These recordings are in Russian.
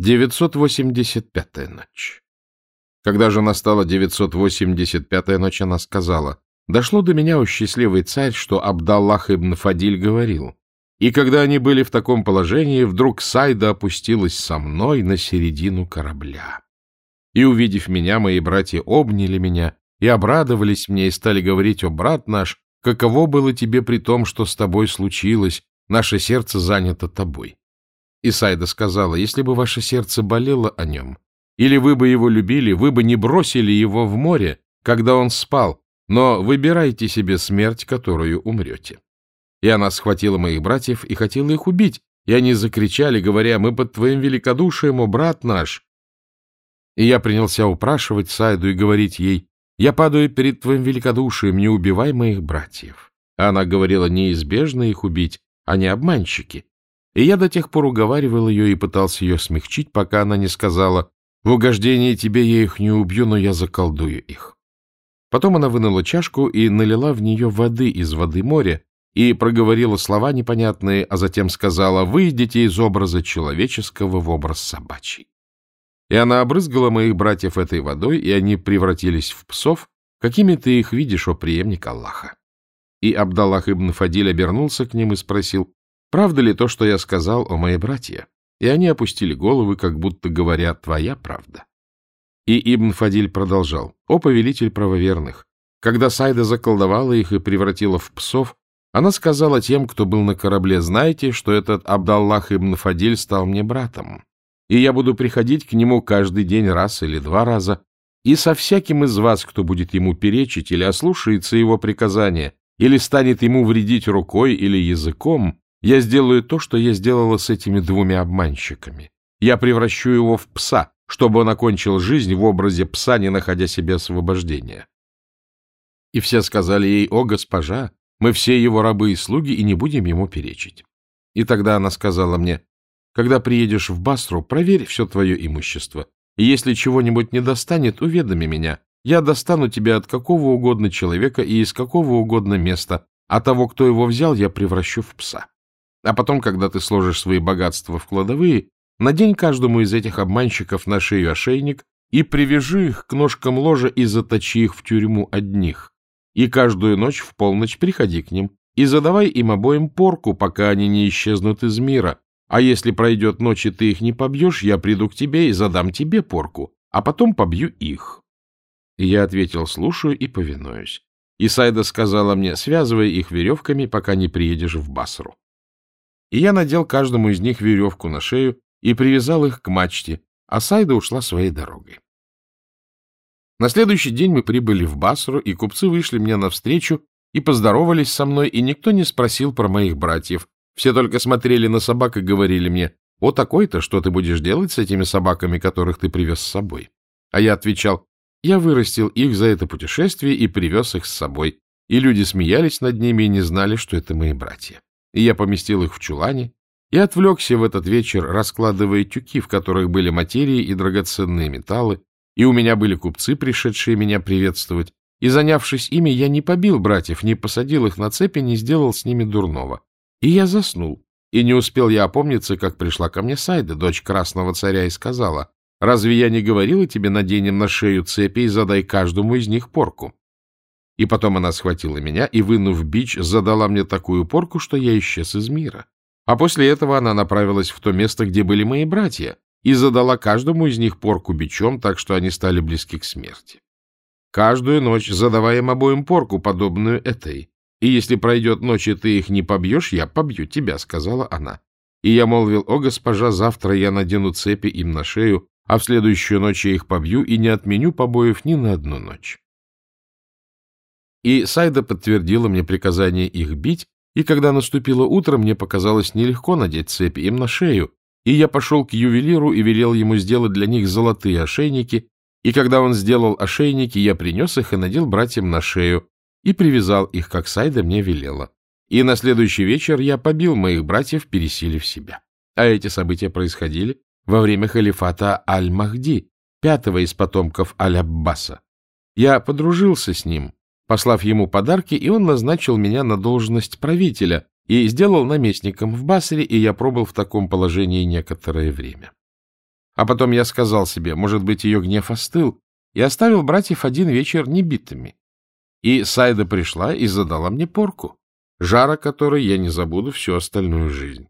985-я ночь. Когда же настала 985-я ночь, она сказала, «Дошло до меня, о счастливый царь, что Абдаллах ибн Фадиль говорил, и когда они были в таком положении, вдруг Сайда опустилась со мной на середину корабля. И, увидев меня, мои братья обняли меня и обрадовались мне и стали говорить, «О, брат наш, каково было тебе при том, что с тобой случилось, наше сердце занято тобой». Исайда сказала, если бы ваше сердце болело о нем, или вы бы его любили, вы бы не бросили его в море, когда он спал, но выбирайте себе смерть, которую умрете. И она схватила моих братьев и хотела их убить, и они закричали, говоря, мы под твоим великодушием, о брат наш. И я принялся упрашивать Сайду и говорить ей, я падаю перед твоим великодушием, не убивай моих братьев. А она говорила, неизбежно их убить, они обманщики. И я до тех пор уговаривал ее и пытался ее смягчить, пока она не сказала, «В угождении тебе я их не убью, но я заколдую их». Потом она вынула чашку и налила в нее воды из воды моря и проговорила слова непонятные, а затем сказала, «Выйдите из образа человеческого в образ собачий». И она обрызгала моих братьев этой водой, и они превратились в псов, какими ты их видишь, о преемник Аллаха. И Абдаллах ибн Фадиль обернулся к ним и спросил, Правда ли то, что я сказал о моей братье? И они опустили головы, как будто говоря, твоя правда. И Ибн Фадиль продолжал. О, повелитель правоверных! Когда Сайда заколдовала их и превратила в псов, она сказала тем, кто был на корабле, знаете, что этот Абдаллах Ибн Фадиль стал мне братом, и я буду приходить к нему каждый день раз или два раза, и со всяким из вас, кто будет ему перечить или ослушается его приказания, или станет ему вредить рукой или языком, я сделаю то, что я сделала с этими двумя обманщиками. Я превращу его в пса, чтобы он окончил жизнь в образе пса, не находя себе освобождения. И все сказали ей, о, госпожа, мы все его рабы и слуги, и не будем ему перечить. И тогда она сказала мне, когда приедешь в Басру, проверь все твое имущество, и если чего-нибудь не достанет, уведоми меня. Я достану тебя от какого угодно человека и из какого угодно места, а того, кто его взял, я превращу в пса. А потом, когда ты сложишь свои богатства в кладовые, надень каждому из этих обманщиков на шею ошейник и привяжи их к ножкам ложа и заточи их в тюрьму одних. И каждую ночь в полночь приходи к ним и задавай им обоим порку, пока они не исчезнут из мира. А если пройдет ночь, и ты их не побьешь, я приду к тебе и задам тебе порку, а потом побью их. И я ответил, слушаю и повинуюсь. И Сайда сказала мне, связывай их веревками, пока не приедешь в Басру и я надел каждому из них веревку на шею и привязал их к мачте, а Сайда ушла своей дорогой. На следующий день мы прибыли в Басру, и купцы вышли мне навстречу и поздоровались со мной, и никто не спросил про моих братьев. Все только смотрели на собак и говорили мне, «О, такой-то, что ты будешь делать с этими собаками, которых ты привез с собой?» А я отвечал, «Я вырастил их за это путешествие и привез их с собой». И люди смеялись над ними и не знали, что это мои братья и я поместил их в чулане и отвлекся в этот вечер, раскладывая тюки, в которых были материи и драгоценные металлы, и у меня были купцы, пришедшие меня приветствовать, и, занявшись ими, я не побил братьев, не посадил их на цепи, не сделал с ними дурного. И я заснул, и не успел я опомниться, как пришла ко мне Сайда, дочь красного царя, и сказала, «Разве я не говорила тебе, наденем на шею цепи и задай каждому из них порку?» И потом она схватила меня и, вынув бич, задала мне такую порку, что я исчез из мира. А после этого она направилась в то место, где были мои братья, и задала каждому из них порку бичом, так что они стали близки к смерти. Каждую ночь задавая им обоим порку, подобную этой. И если пройдет ночь, и ты их не побьешь, я побью тебя, — сказала она. И я молвил, о, госпожа, завтра я надену цепи им на шею, а в следующую ночь я их побью и не отменю побоев ни на одну ночь. И Сайда подтвердила мне приказание их бить, и когда наступило утро, мне показалось нелегко надеть цепи им на шею, и я пошел к ювелиру и велел ему сделать для них золотые ошейники, и когда он сделал ошейники, я принес их и надел братьям на шею, и привязал их, как Сайда мне велела. И на следующий вечер я побил моих братьев, пересилив себя. А эти события происходили во время халифата Аль-Махди, пятого из потомков Аль-Аббаса. Я подружился с ним, послав ему подарки, и он назначил меня на должность правителя и сделал наместником в Басре, и я пробыл в таком положении некоторое время. А потом я сказал себе, может быть, ее гнев остыл, и оставил братьев один вечер небитыми. И Сайда пришла и задала мне порку, жара которой я не забуду всю остальную жизнь.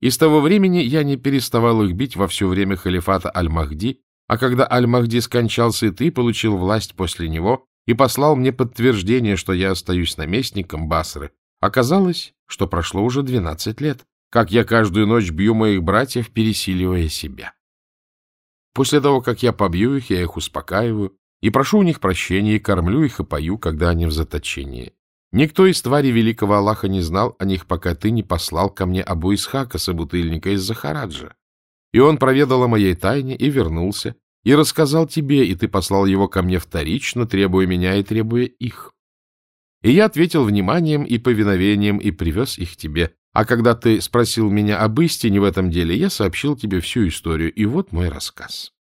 И с того времени я не переставал их бить во все время халифата Аль-Махди, а когда Аль-Махди скончался, и ты получил власть после него и послал мне подтверждение, что я остаюсь наместником Басры, оказалось, что прошло уже двенадцать лет, как я каждую ночь бью моих братьев, пересиливая себя. После того, как я побью их, я их успокаиваю и прошу у них прощения, и кормлю их и пою, когда они в заточении. Никто из тварей великого Аллаха не знал о них, пока ты не послал ко мне Абу Исхака, собутыльника из Захараджа. И он проведал о моей тайне и вернулся, и рассказал тебе, и ты послал его ко мне вторично, требуя меня и требуя их. И я ответил вниманием и повиновением и привез их тебе. А когда ты спросил меня об истине в этом деле, я сообщил тебе всю историю, и вот мой рассказ.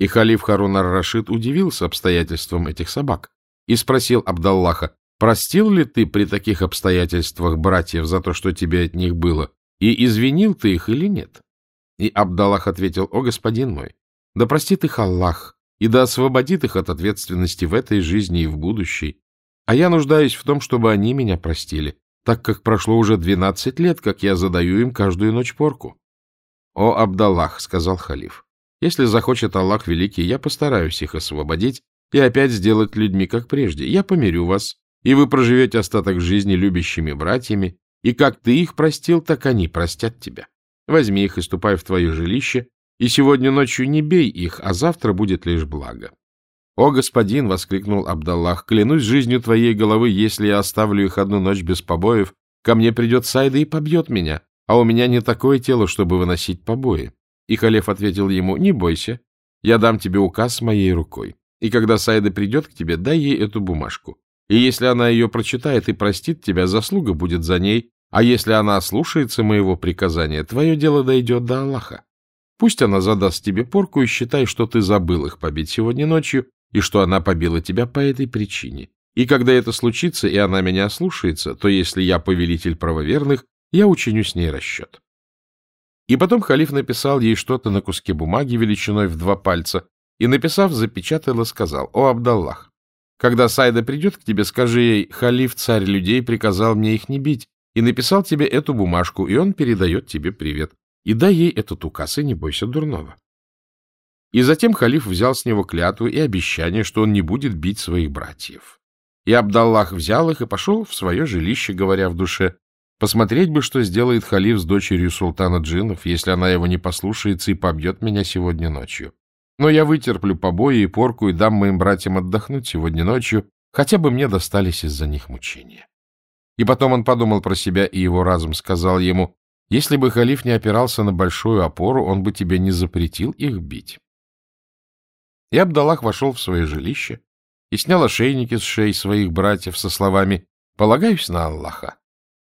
И халиф Харун ар-Рашид удивился обстоятельствам этих собак и спросил Абдаллаха, простил ли ты при таких обстоятельствах братьев за то, что тебе от них было, и извинил ты их или нет? И Абдаллах ответил, о, господин мой, да простит их Аллах, и да освободит их от ответственности в этой жизни и в будущей, а я нуждаюсь в том, чтобы они меня простили, так как прошло уже двенадцать лет, как я задаю им каждую ночь порку. — О, Абдаллах, — сказал халиф, — если захочет Аллах Великий, я постараюсь их освободить и опять сделать людьми, как прежде. Я помирю вас, и вы проживете остаток жизни любящими братьями, и как ты их простил, так они простят тебя. Возьми их и ступай в твое жилище, и сегодня ночью не бей их, а завтра будет лишь благо. — О, господин! — воскликнул Абдаллах. — Клянусь жизнью твоей головы, если я оставлю их одну ночь без побоев, ко мне придет Сайда и побьет меня, а у меня не такое тело, чтобы выносить побои. И халиф ответил ему, — Не бойся, я дам тебе указ моей рукой. И когда Сайда придет к тебе, дай ей эту бумажку. И если она ее прочитает и простит тебя, заслуга будет за ней, а если она слушается моего приказания, твое дело дойдет до Аллаха. Пусть она задаст тебе порку и считай, что ты забыл их побить сегодня ночью, и что она побила тебя по этой причине. И когда это случится, и она меня слушается, то если я повелитель правоверных, я учиню с ней расчет. И потом халиф написал ей что-то на куске бумаги величиной в два пальца, и, написав, запечатал и сказал, «О, Абдаллах, когда Сайда придет к тебе, скажи ей, халиф, царь людей, приказал мне их не бить, и написал тебе эту бумажку, и он передает тебе привет. И дай ей этот указ, и не бойся дурного». И затем халиф взял с него клятву и обещание, что он не будет бить своих братьев. И Абдаллах взял их и пошел в свое жилище, говоря в душе, посмотреть бы, что сделает халиф с дочерью султана джиннов, если она его не послушается и побьет меня сегодня ночью. Но я вытерплю побои и порку и дам моим братьям отдохнуть сегодня ночью, хотя бы мне достались из-за них мучения. И потом он подумал про себя, и его разум сказал ему, если бы халиф не опирался на большую опору, он бы тебе не запретил их бить. И Абдаллах вошел в свое жилище и снял ошейники с шеи своих братьев со словами «Полагаюсь на Аллаха»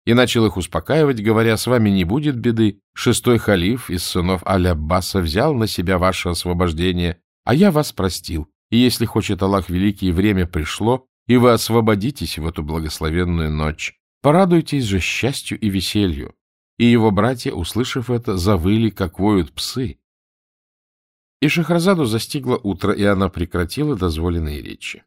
и начал их успокаивать, говоря, «С вами не будет беды, шестой халиф из сынов Аль-Аббаса взял на себя ваше освобождение, а я вас простил, и если хочет Аллах Великий, время пришло, и вы освободитесь в эту благословенную ночь. Порадуйтесь же счастью и веселью». И его братья, услышав это, завыли, как воют псы, и Шахразаду застигло утро, и она прекратила дозволенные речи.